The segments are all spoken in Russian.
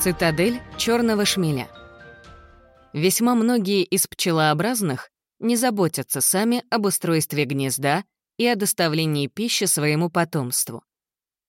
Цитадель черного шмеля. Весьма многие из пчелообразных не заботятся сами об устройстве гнезда и о доставлении пищи своему потомству,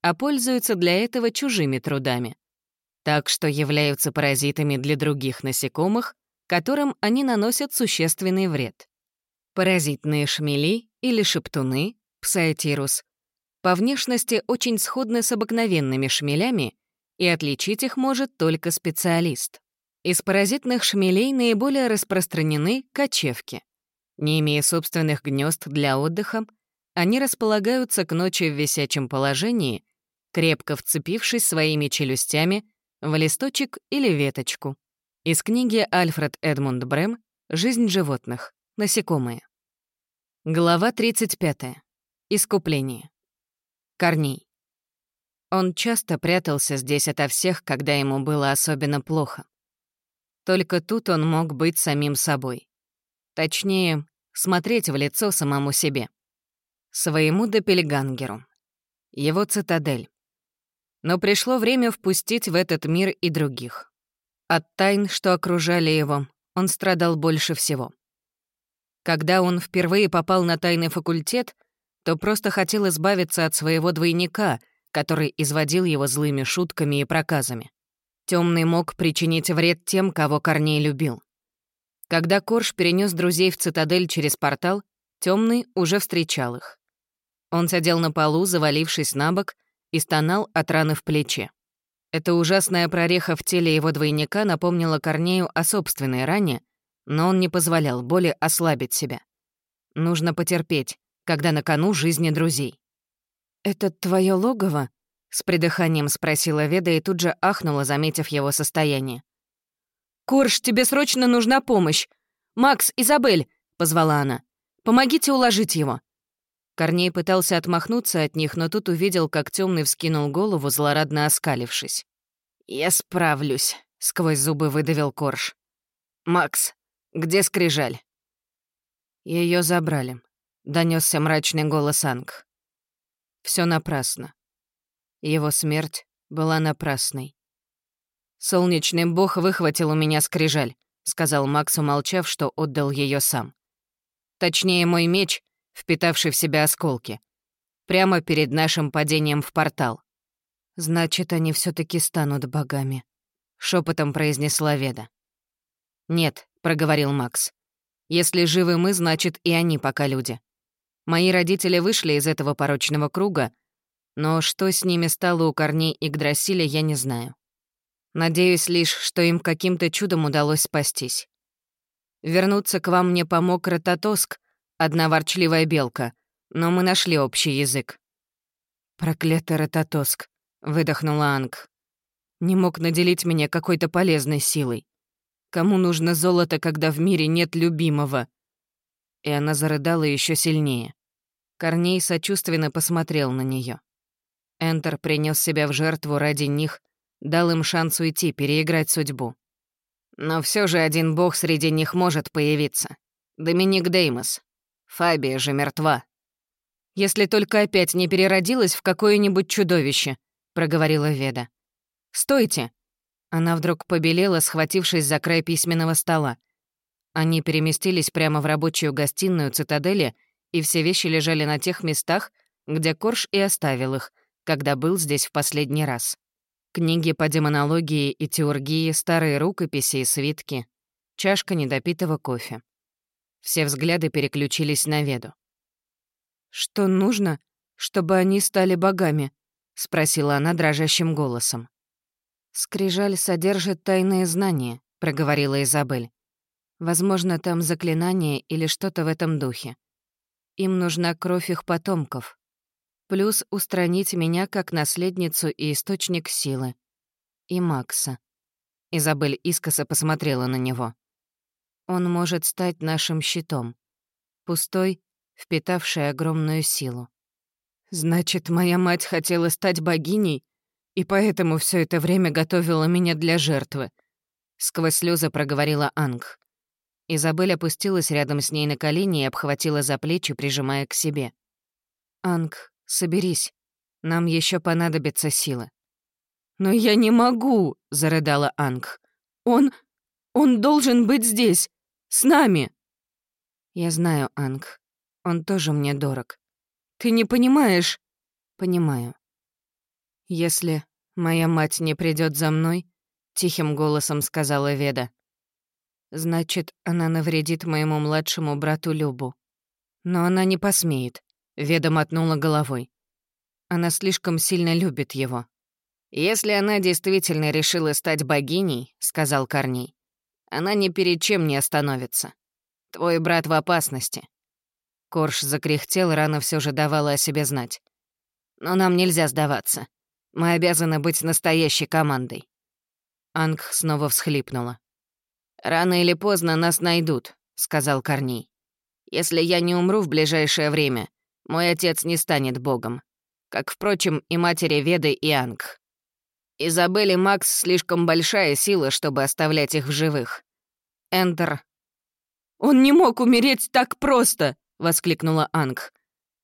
а пользуются для этого чужими трудами, так что являются паразитами для других насекомых, которым они наносят существенный вред. Паразитные шмели или шептуны, псаэтирус, по внешности очень сходны с обыкновенными шмелями, и отличить их может только специалист. Из паразитных шмелей наиболее распространены кочевки. Не имея собственных гнезд для отдыха, они располагаются к ночи в висячем положении, крепко вцепившись своими челюстями в листочек или веточку. Из книги Альфред Эдмунд Брэм «Жизнь животных. Насекомые». Глава 35. Искупление. Корней. Он часто прятался здесь ото всех, когда ему было особенно плохо. Только тут он мог быть самим собой. Точнее, смотреть в лицо самому себе. Своему допельгангеру. Его цитадель. Но пришло время впустить в этот мир и других. От тайн, что окружали его, он страдал больше всего. Когда он впервые попал на тайный факультет, то просто хотел избавиться от своего двойника — который изводил его злыми шутками и проказами. Темный мог причинить вред тем, кого Корней любил. Когда Корж перенес друзей в цитадель через портал, Темный уже встречал их. Он сидел на полу, завалившись на бок, и стонал от раны в плече. Эта ужасная прореха в теле его двойника напомнила Корнею о собственной ране, но он не позволял боли ослабить себя. Нужно потерпеть, когда на кону жизни друзей. «Это твое логово?» — с придыханием спросила Веда и тут же ахнула, заметив его состояние. «Корж, тебе срочно нужна помощь! Макс, Изабель!» — позвала она. «Помогите уложить его!» Корней пытался отмахнуться от них, но тут увидел, как темный вскинул голову, злорадно оскалившись. «Я справлюсь», — сквозь зубы выдавил Корж. «Макс, где скрижаль?» Ее забрали», — донесся мрачный голос Анг. Все напрасно. Его смерть была напрасной. «Солнечный бог выхватил у меня скрижаль», — сказал Макс, умолчав, что отдал ее сам. Точнее, мой меч, впитавший в себя осколки. Прямо перед нашим падением в портал. «Значит, они все таки станут богами», — шепотом произнесла Веда. «Нет», — проговорил Макс. «Если живы мы, значит, и они пока люди. Мои родители вышли из этого порочного круга, но что с ними стало у корней Игдрасиля, я не знаю. Надеюсь лишь, что им каким-то чудом удалось спастись. Вернуться к вам мне помог Рототоск, одна ворчливая белка, но мы нашли общий язык. «Проклятый Рототоск», — выдохнула Анг. «Не мог наделить меня какой-то полезной силой. Кому нужно золото, когда в мире нет любимого?» И она зарыдала еще сильнее. Корней сочувственно посмотрел на нее. Энтер принес себя в жертву ради них, дал им шанс уйти, переиграть судьбу. Но все же один бог среди них может появиться. Доминик Деймос. Фабия же мертва. «Если только опять не переродилась в какое-нибудь чудовище», — проговорила Веда. «Стойте!» Она вдруг побелела, схватившись за край письменного стола. Они переместились прямо в рабочую гостиную цитадели — и все вещи лежали на тех местах, где Корж и оставил их, когда был здесь в последний раз. Книги по демонологии и теургии, старые рукописи и свитки, чашка недопитого кофе. Все взгляды переключились на Веду. «Что нужно, чтобы они стали богами?» — спросила она дрожащим голосом. «Скрижаль содержит тайные знания», — проговорила Изабель. «Возможно, там заклинание или что-то в этом духе. Им нужна кровь их потомков. Плюс устранить меня как наследницу и источник силы. И Макса. Изабель искоса посмотрела на него. Он может стать нашим щитом. Пустой, впитавший огромную силу. Значит, моя мать хотела стать богиней, и поэтому все это время готовила меня для жертвы. Сквозь слезы проговорила Анг. Изабель опустилась рядом с ней на колени и обхватила за плечи, прижимая к себе. «Анг, соберись. Нам еще понадобится сила». «Но я не могу», — зарыдала Анг. «Он... он должен быть здесь, с нами». «Я знаю, Анг. Он тоже мне дорог. Ты не понимаешь?» «Понимаю. Если моя мать не придет за мной, — тихим голосом сказала Веда, — значит, она навредит моему младшему брату Любу. Но она не посмеет, — Веда мотнула головой. Она слишком сильно любит его. «Если она действительно решила стать богиней», — сказал Корней, «она ни перед чем не остановится. Твой брат в опасности». Корж закряхтел, рано все же давала о себе знать. «Но нам нельзя сдаваться. Мы обязаны быть настоящей командой». Анг снова всхлипнула. «Рано или поздно нас найдут», — сказал Корней. «Если я не умру в ближайшее время, мой отец не станет богом. Как, впрочем, и матери Веды и Анг. Изабель Макс слишком большая сила, чтобы оставлять их в живых. Энтер. «Он не мог умереть так просто!» — воскликнула Анг.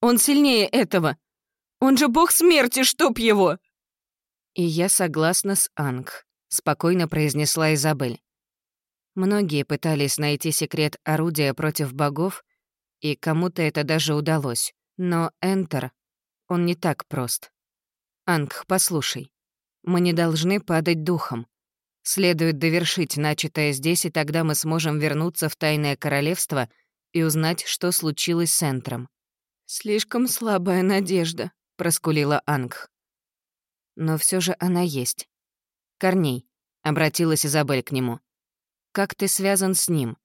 «Он сильнее этого! Он же бог смерти, чтоб его!» «И я согласна с Анг», — спокойно произнесла Изабель. Многие пытались найти секрет орудия против богов, и кому-то это даже удалось. Но Энтер, он не так прост. Анг, послушай. Мы не должны падать духом. Следует довершить начатое здесь, и тогда мы сможем вернуться в Тайное Королевство и узнать, что случилось с Энтром. «Слишком слабая надежда», — проскулила Анг. Но все же она есть. «Корней», — обратилась Изабель к нему, — «как ты связан с ним?»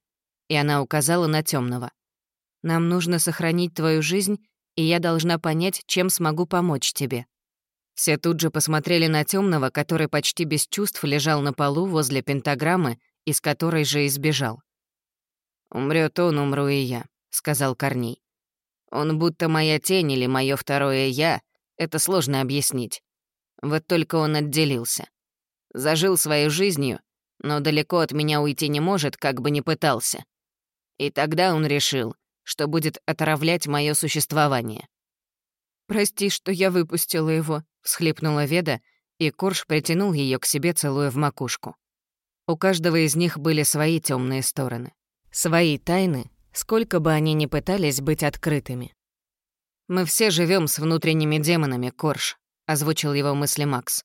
И она указала на темного. «Нам нужно сохранить твою жизнь, и я должна понять, чем смогу помочь тебе». Все тут же посмотрели на темного, который почти без чувств лежал на полу возле пентаграммы, из которой же избежал. Умрет он, умру и я», — сказал Корней. «Он будто моя тень или мое второе «я», это сложно объяснить. Вот только он отделился. Зажил своей жизнью, но далеко от меня уйти не может, как бы ни пытался. И тогда он решил, что будет отравлять мое существование. «Прости, что я выпустила его», — всхлипнула Веда, и Корж притянул ее к себе, целуя в макушку. У каждого из них были свои темные стороны. Свои тайны, сколько бы они ни пытались быть открытыми. «Мы все живем с внутренними демонами, Корж», — озвучил его мысли Макс.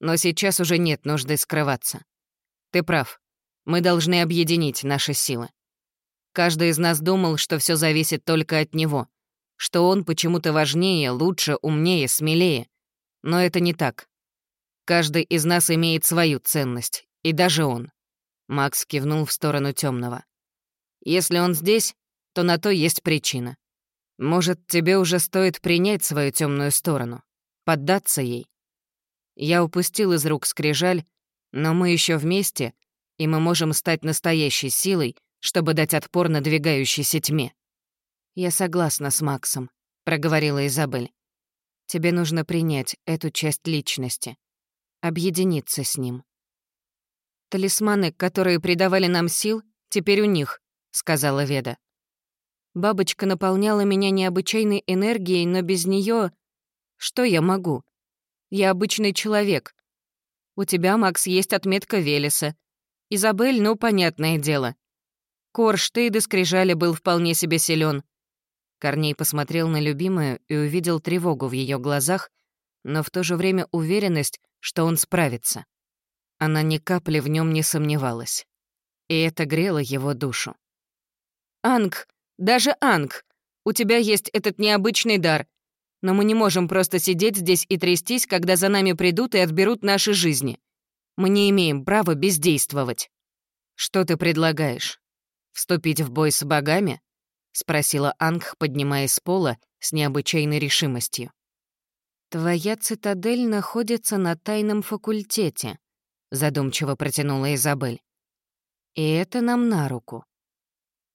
«Но сейчас уже нет нужды скрываться. Ты прав. Мы должны объединить наши силы. Каждый из нас думал, что все зависит только от него, что он почему-то важнее, лучше, умнее, смелее. Но это не так. Каждый из нас имеет свою ценность, и даже он. Макс кивнул в сторону темного. Если он здесь, то на то есть причина. Может, тебе уже стоит принять свою темную сторону, поддаться ей. Я упустил из рук скрижаль, но мы еще вместе, и мы можем стать настоящей силой, чтобы дать отпор надвигающейся тьме. «Я согласна с Максом», — проговорила Изабель. «Тебе нужно принять эту часть личности, объединиться с ним». «Талисманы, которые придавали нам сил, теперь у них», — сказала Веда. «Бабочка наполняла меня необычайной энергией, но без нее Что я могу? Я обычный человек. У тебя, Макс, есть отметка Велеса. Изабель, ну, понятное дело. Корж, ты до скрижали был вполне себе силен. Корней посмотрел на любимую и увидел тревогу в ее глазах, но в то же время уверенность, что он справится. Она ни капли в нем не сомневалась. И это грело его душу. «Анг! Даже Анг! У тебя есть этот необычный дар. Но мы не можем просто сидеть здесь и трястись, когда за нами придут и отберут наши жизни. Мы не имеем права бездействовать. Что ты предлагаешь? Вступить в бой с богами? — спросила Анг, поднимаясь с пола с необычайной решимостью. «Твоя цитадель находится на тайном факультете», — задумчиво протянула Изабель. «И это нам на руку.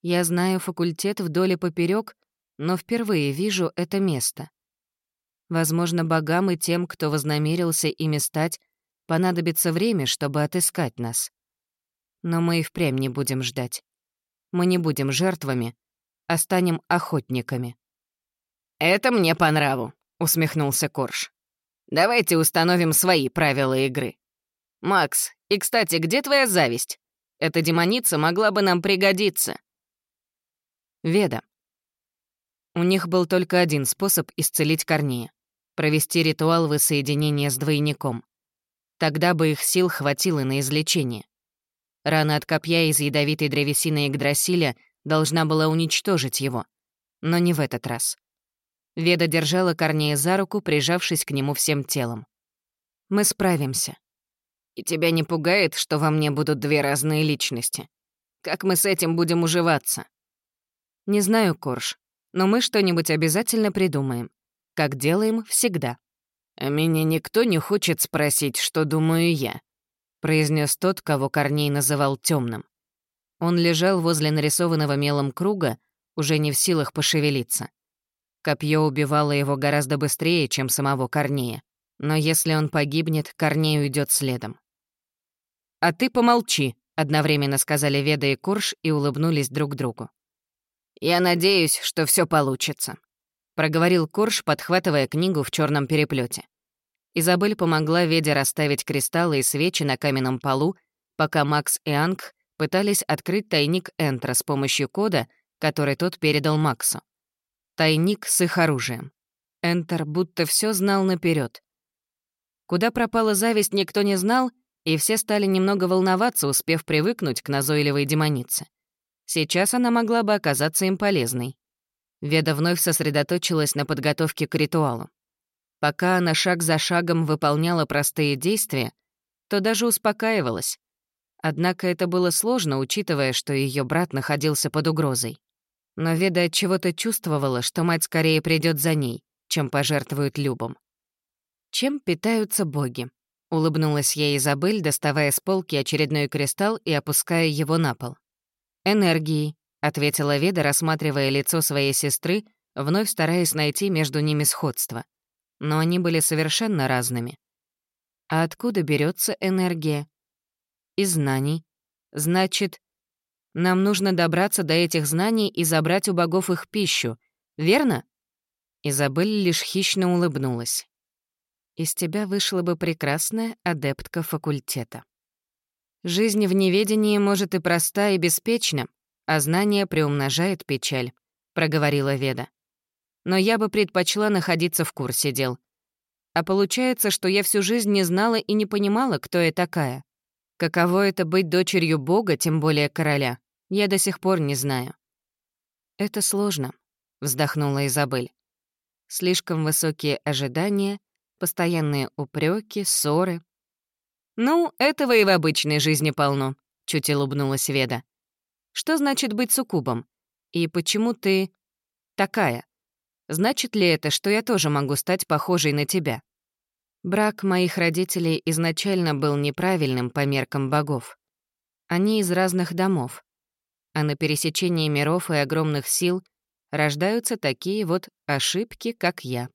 Я знаю факультет вдоль и поперёк, но впервые вижу это место. Возможно, богам и тем, кто вознамерился ими стать, понадобится время, чтобы отыскать нас. Но мы и впрямь не будем ждать. Мы не будем жертвами, а станем охотниками». «Это мне по нраву», — усмехнулся Корж. Давайте установим свои правила игры. Макс, и, кстати, где твоя зависть? Эта демоница могла бы нам пригодиться. Веда. У них был только один способ исцелить Корнея — провести ритуал воссоединения с двойником. Тогда бы их сил хватило на излечение. Рана от копья из ядовитой древесины Игдрасиля должна была уничтожить его. Но не в этот раз. Веда держала Корнея за руку, прижавшись к нему всем телом. «Мы справимся. И тебя не пугает, что во мне будут две разные личности? Как мы с этим будем уживаться?» «Не знаю, Корж, но мы что-нибудь обязательно придумаем. Как делаем всегда». «А меня никто не хочет спросить, что думаю я», произнес тот, кого Корней называл темным. Он лежал возле нарисованного мелом круга, уже не в силах пошевелиться. Копье убивало его гораздо быстрее, чем самого Корнея. Но если он погибнет, Корней уйдет следом. «А ты помолчи», — одновременно сказали Веда и Курш и улыбнулись друг другу. «Я надеюсь, что все получится», — проговорил Курш, подхватывая книгу в черном переплете. Изабель помогла Веде расставить кристаллы и свечи на каменном полу, пока Макс и Анг пытались открыть тайник Энтра с помощью кода, который тот передал Максу. Тайник с их оружием. Энтер будто все знал наперед. Куда пропала зависть, никто не знал — и все стали немного волноваться, успев привыкнуть к назойливой демонице. Сейчас она могла бы оказаться им полезной. Веда вновь сосредоточилась на подготовке к ритуалу. Пока она шаг за шагом выполняла простые действия, то даже успокаивалась. Однако это было сложно, учитывая, что ее брат находился под угрозой. Но Веда от чего-то чувствовала, что мать скорее придет за ней, чем пожертвует Любом. Чем питаются боги? Улыбнулась ей Изабель, доставая с полки очередной кристалл и опуская его на пол. «Энергией», — ответила Веда, рассматривая лицо своей сестры, вновь стараясь найти между ними сходство. Но они были совершенно разными. А откуда берется энергия? Из знаний. Значит, нам нужно добраться до этих знаний и забрать у богов их пищу, верно? Изабель лишь хищно улыбнулась из тебя вышла бы прекрасная адептка факультета. Жизнь в неведении может и проста, и беспечна, а знание приумножает печаль», — проговорила Веда. «Но я бы предпочла находиться в курсе дел. А получается, что я всю жизнь не знала и не понимала, кто я такая. Каково это быть дочерью Бога, тем более короля, я до сих пор не знаю». «Это сложно», — вздохнула Изабель. «Слишком высокие ожидания — постоянные упреки, ссоры. «Ну, этого и в обычной жизни полно», — чуть улыбнулась Веда. «Что значит быть суккубом? И почему ты такая? Значит ли это, что я тоже могу стать похожей на тебя?» Брак моих родителей изначально был неправильным по меркам богов. Они из разных домов. А на пересечении миров и огромных сил рождаются такие вот ошибки, как я.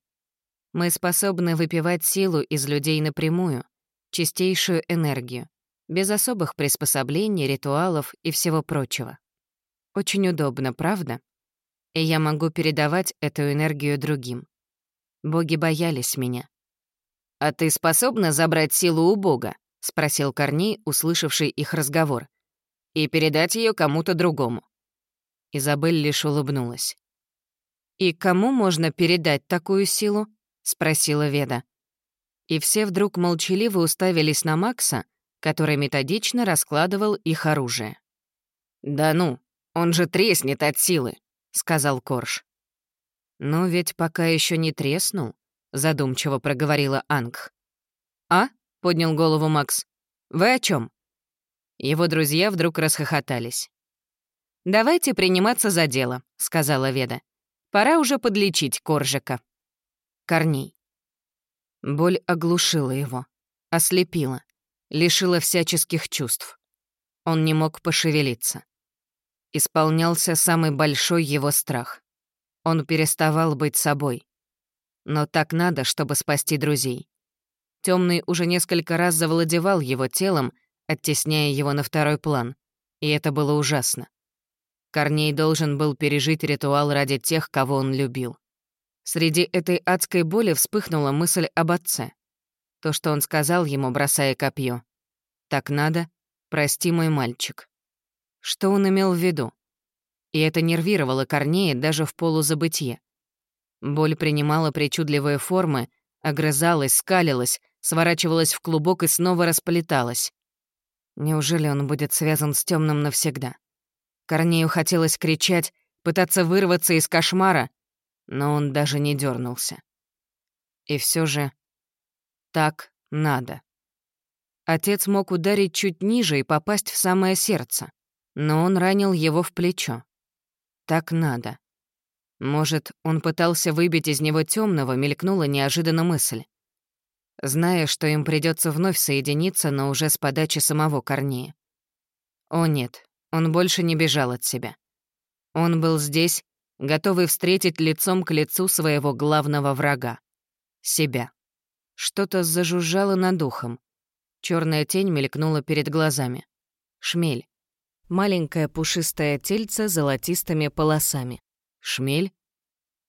Мы способны выпивать силу из людей напрямую, чистейшую энергию, без особых приспособлений, ритуалов и всего прочего. Очень удобно, правда? И я могу передавать эту энергию другим. Боги боялись меня. «А ты способна забрать силу у Бога?» — спросил Корней, услышавший их разговор. «И передать ее кому-то другому». Изабель лишь улыбнулась. «И кому можно передать такую силу?» спросила Веда. И все вдруг молчаливо уставились на Макса, который методично раскладывал их оружие. «Да ну, он же треснет от силы», — сказал Корж. «Ну ведь пока еще не треснул», — задумчиво проговорила Анг. «А?» — поднял голову Макс. «Вы о чем? Его друзья вдруг расхохотались. «Давайте приниматься за дело», — сказала Веда. «Пора уже подлечить Коржика» корней. Боль оглушила его, ослепила, лишила всяческих чувств. Он не мог пошевелиться. Исполнялся самый большой его страх. Он переставал быть собой. Но так надо, чтобы спасти друзей. Темный уже несколько раз завладевал его телом, оттесняя его на второй план, и это было ужасно. Корней должен был пережить ритуал ради тех, кого он любил. Среди этой адской боли вспыхнула мысль об отце. То, что он сказал ему, бросая копье. «Так надо, прости, мой мальчик». Что он имел в виду? И это нервировало Корнея даже в полузабытье. Боль принимала причудливые формы, огрызалась, скалилась, сворачивалась в клубок и снова расплеталась. Неужели он будет связан с темным навсегда? Корнею хотелось кричать, пытаться вырваться из кошмара, но он даже не дернулся. И все же так надо. Отец мог ударить чуть ниже и попасть в самое сердце, но он ранил его в плечо. Так надо. Может, он пытался выбить из него темного, мелькнула неожиданно мысль. Зная, что им придется вновь соединиться, но уже с подачи самого Корнея. О нет, он больше не бежал от себя. Он был здесь, готовый встретить лицом к лицу своего главного врага — себя. Что-то зажужжало над ухом. Черная тень мелькнула перед глазами. Шмель. Маленькое пушистое тельце с золотистыми полосами. Шмель?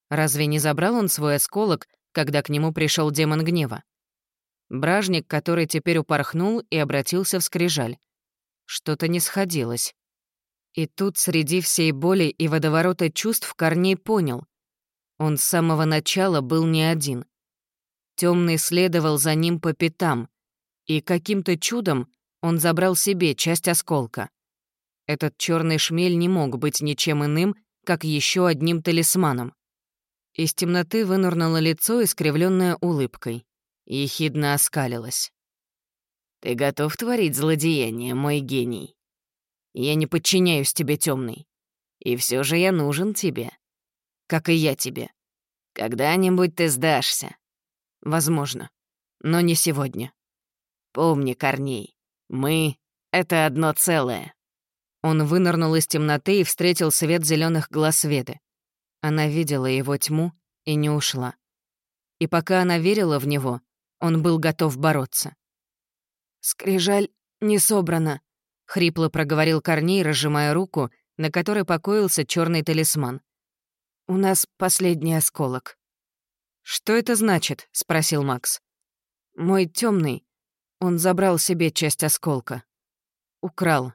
Разве не забрал он свой осколок, когда к нему пришел демон гнева? Бражник, который теперь упорхнул и обратился в скрижаль. Что-то не сходилось. И тут среди всей боли и водоворота чувств Корней понял. Он с самого начала был не один. Темный следовал за ним по пятам, и каким-то чудом он забрал себе часть осколка. Этот черный шмель не мог быть ничем иным, как еще одним талисманом. Из темноты вынырнуло лицо, искривленное улыбкой. Ехидно оскалилось. «Ты готов творить злодеяние, мой гений?» Я не подчиняюсь тебе, темный. И все же я нужен тебе. Как и я тебе. Когда-нибудь ты сдашься. Возможно. Но не сегодня. Помни, Корней, мы — это одно целое. Он вынырнул из темноты и встретил свет зеленых глаз Веды. Она видела его тьму и не ушла. И пока она верила в него, он был готов бороться. «Скрижаль не собрана», — хрипло проговорил Корней, разжимая руку, на которой покоился черный талисман. «У нас последний осколок». «Что это значит?» — спросил Макс. «Мой темный. Он забрал себе часть осколка. Украл».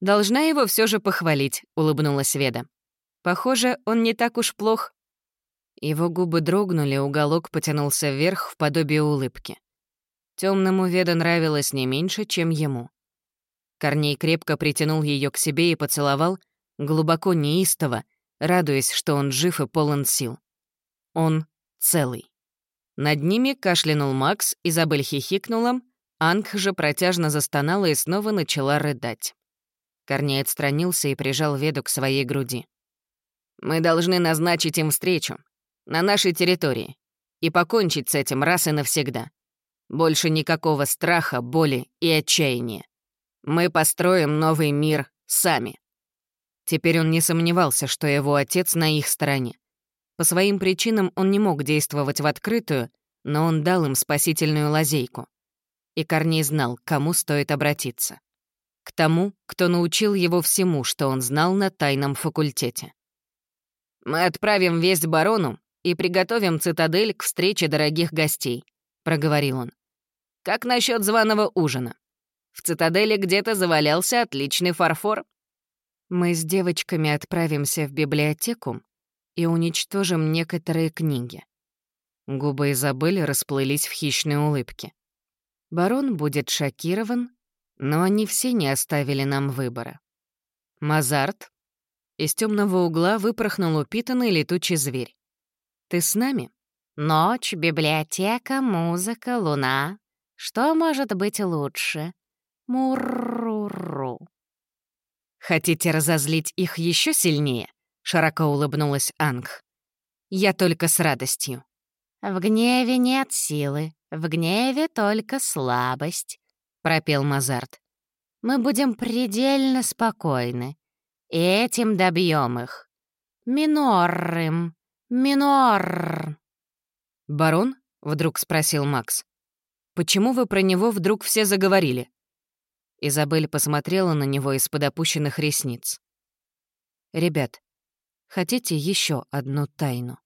«Должна его все же похвалить», — улыбнулась Веда. «Похоже, он не так уж плох». Его губы дрогнули, уголок потянулся вверх в подобие улыбки. Темному Веда нравилось не меньше, чем ему. Корней крепко притянул ее к себе и поцеловал, глубоко неистово, радуясь, что он жив и полон сил. Он целый. Над ними кашлянул Макс, Изабель хихикнула, Анг же протяжно застонала и снова начала рыдать. Корней отстранился и прижал Веду к своей груди. «Мы должны назначить им встречу. На нашей территории. И покончить с этим раз и навсегда. Больше никакого страха, боли и отчаяния. Мы построим новый мир сами». Теперь он не сомневался, что его отец на их стороне. По своим причинам он не мог действовать в открытую, но он дал им спасительную лазейку. И Корней знал, кому стоит обратиться. К тому, кто научил его всему, что он знал на тайном факультете. «Мы отправим весть барону и приготовим цитадель к встрече дорогих гостей», — проговорил он. «Как насчет званого ужина? В цитадели где-то завалялся отличный фарфор. Мы с девочками отправимся в библиотеку и уничтожим некоторые книги. Губы Изабелли расплылись в хищной улыбке. Барон будет шокирован, но они все не оставили нам выбора. Мазарт. Из темного угла выпорхнул упитанный летучий зверь. «Ты с нами?» «Ночь, библиотека, музыка, луна. Что может быть лучше?» Мурруру. «Хотите разозлить их еще сильнее?» — широко улыбнулась Анг. «Я только с радостью». «В гневе нет силы, в гневе только слабость», — пропел Мазарт. «Мы будем предельно спокойны, и этим добьем их. Миноррым, минор...» «Барон?» — вдруг спросил Макс. «Почему вы про него вдруг все заговорили?» Изабель посмотрела на него из-под опущенных ресниц. «Ребят, хотите еще одну тайну?»